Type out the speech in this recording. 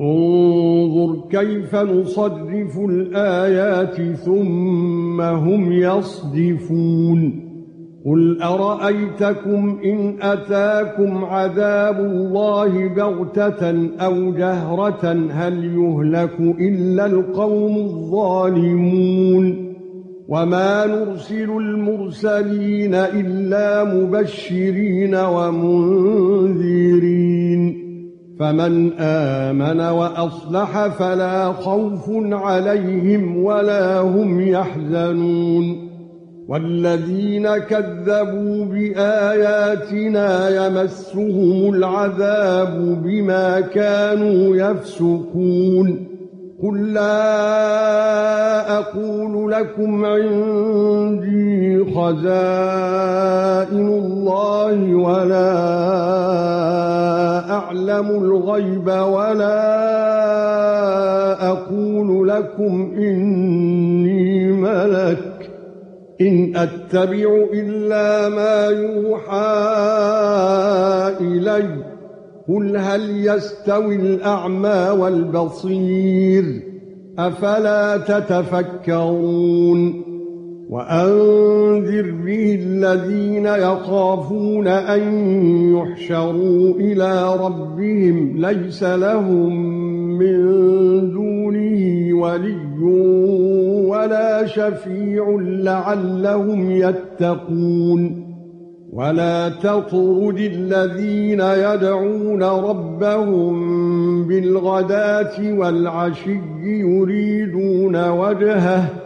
انظر كيف نصرف الآيات ثم هم يصدفون. قل أرأيتكم إن أتاكم عذاب الله بغتة أو جهرة هل يهلك إلا القوم الظالمون؟ وما نرسل المرسلين إلا مبشرين ومنذرين. فمن آمن وأصلح فلا خوف عليهم ولا هم يحزنون. والذين كذبوا بآياتنا يمسهم العذاب بما كانوا يفسقون. قل لا أقول لكم عندي خزائن اعلم الغيب ولا أقول لكم إني ملك. إن أتبع إلا ما يوحى إلي. قل هل يستوي الأعمى والبصير؟ أفلا تتفكرون؟ وأنذر به الذين يخافون أن يحشروا إلى ربهم ليس لهم من دونه ولي ولا شفيع لعلهم يتقون ولا تطرد الذين يدعون ربهم بالغداة والعشي يريدون وجهه